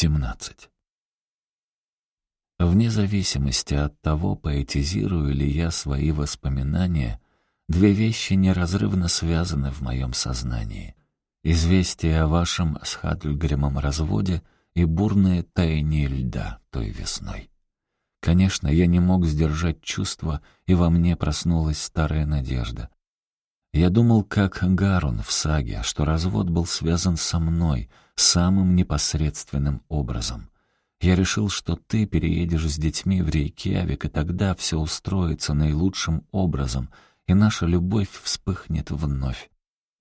17. Вне зависимости от того, поэтизирую ли я свои воспоминания, две вещи неразрывно связаны в моем сознании. Известие о вашем с Хадльгремом разводе и бурное таяние льда той весной. Конечно, я не мог сдержать чувства, и во мне проснулась старая надежда. Я думал, как Гарун в саге, что развод был связан со мной самым непосредственным образом. Я решил, что ты переедешь с детьми в Рейкьявик, и тогда все устроится наилучшим образом, и наша любовь вспыхнет вновь.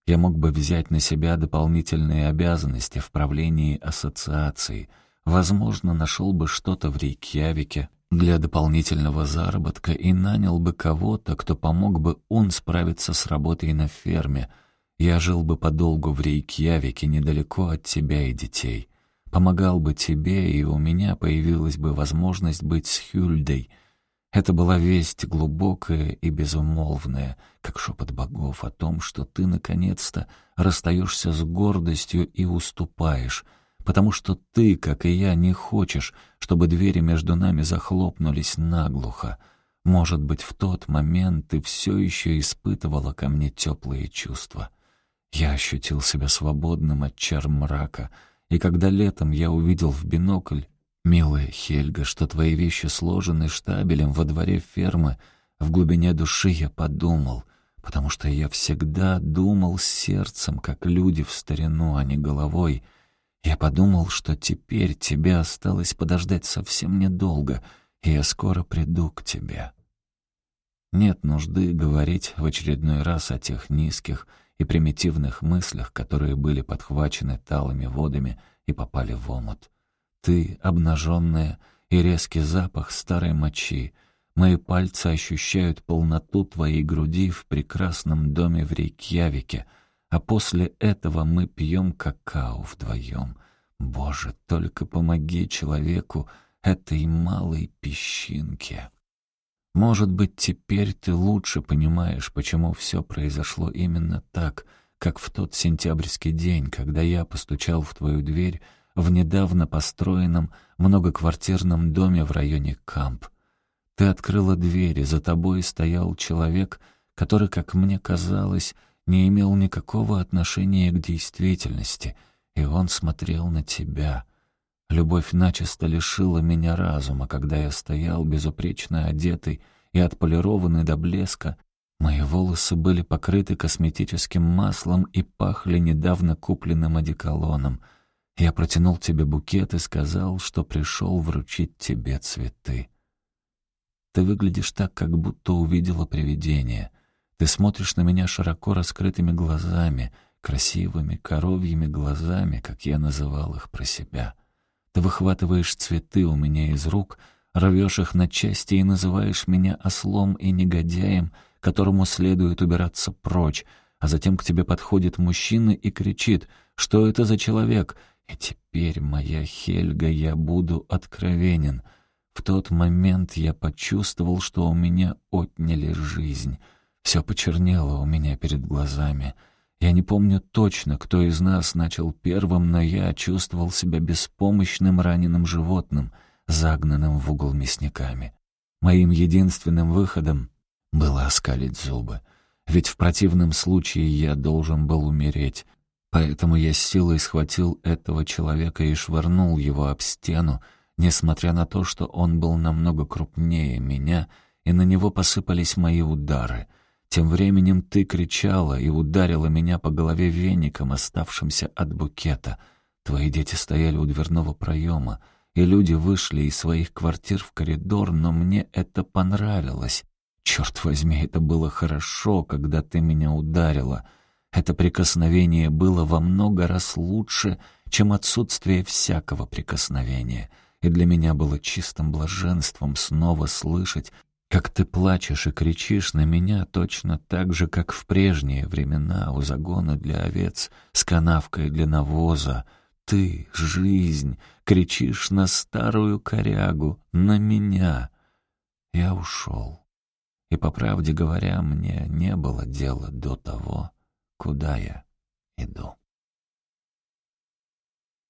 Я мог бы взять на себя дополнительные обязанности в правлении ассоциации. Возможно, нашел бы что-то в Рейкьявике, для дополнительного заработка и нанял бы кого-то, кто помог бы он справиться с работой на ферме. Я жил бы подолгу в Рейкьявике, недалеко от тебя и детей. Помогал бы тебе, и у меня появилась бы возможность быть с Хюльдой. Это была весть глубокая и безумолвная, как шепот богов о том, что ты наконец-то расстаешься с гордостью и уступаешь — потому что ты, как и я, не хочешь, чтобы двери между нами захлопнулись наглухо. Может быть, в тот момент ты все еще испытывала ко мне теплые чувства. Я ощутил себя свободным от чар мрака, и когда летом я увидел в бинокль, «Милая Хельга, что твои вещи сложены штабелем во дворе фермы», в глубине души я подумал, потому что я всегда думал сердцем, как люди в старину, а не головой — я подумал, что теперь тебе осталось подождать совсем недолго, и я скоро приду к тебе. Нет нужды говорить в очередной раз о тех низких и примитивных мыслях, которые были подхвачены талыми водами и попали в омут. Ты, обнаженная, и резкий запах старой мочи. Мои пальцы ощущают полноту твоей груди в прекрасном доме в Рейкьявике — а после этого мы пьем какао вдвоем. Боже, только помоги человеку этой малой песчинке. Может быть, теперь ты лучше понимаешь, почему все произошло именно так, как в тот сентябрьский день, когда я постучал в твою дверь в недавно построенном многоквартирном доме в районе Камп. Ты открыла дверь, и за тобой стоял человек, который, как мне казалось, не имел никакого отношения к действительности, и он смотрел на тебя. Любовь начисто лишила меня разума, когда я стоял безупречно одетый и отполированный до блеска. Мои волосы были покрыты косметическим маслом и пахли недавно купленным одеколоном. Я протянул тебе букет и сказал, что пришел вручить тебе цветы. Ты выглядишь так, как будто увидела привидение. Ты смотришь на меня широко раскрытыми глазами, красивыми коровьими глазами, как я называл их про себя. Ты выхватываешь цветы у меня из рук, рвешь их на части и называешь меня ослом и негодяем, которому следует убираться прочь, а затем к тебе подходит мужчина и кричит «Что это за человек?» И теперь, моя Хельга, я буду откровенен. В тот момент я почувствовал, что у меня отняли жизнь — все почернело у меня перед глазами. Я не помню точно, кто из нас начал первым, но я чувствовал себя беспомощным раненым животным, загнанным в угол мясниками. Моим единственным выходом было оскалить зубы. Ведь в противном случае я должен был умереть. Поэтому я с силой схватил этого человека и швырнул его об стену, несмотря на то, что он был намного крупнее меня, и на него посыпались мои удары — тем временем ты кричала и ударила меня по голове веником, оставшимся от букета. Твои дети стояли у дверного проема, и люди вышли из своих квартир в коридор, но мне это понравилось. Черт возьми, это было хорошо, когда ты меня ударила. Это прикосновение было во много раз лучше, чем отсутствие всякого прикосновения. И для меня было чистым блаженством снова слышать, как ты плачешь и кричишь на меня точно так же, как в прежние времена у загона для овец с канавкой для навоза. Ты, жизнь, кричишь на старую корягу, на меня. Я ушел. И, по правде говоря, мне не было дела до того, куда я иду.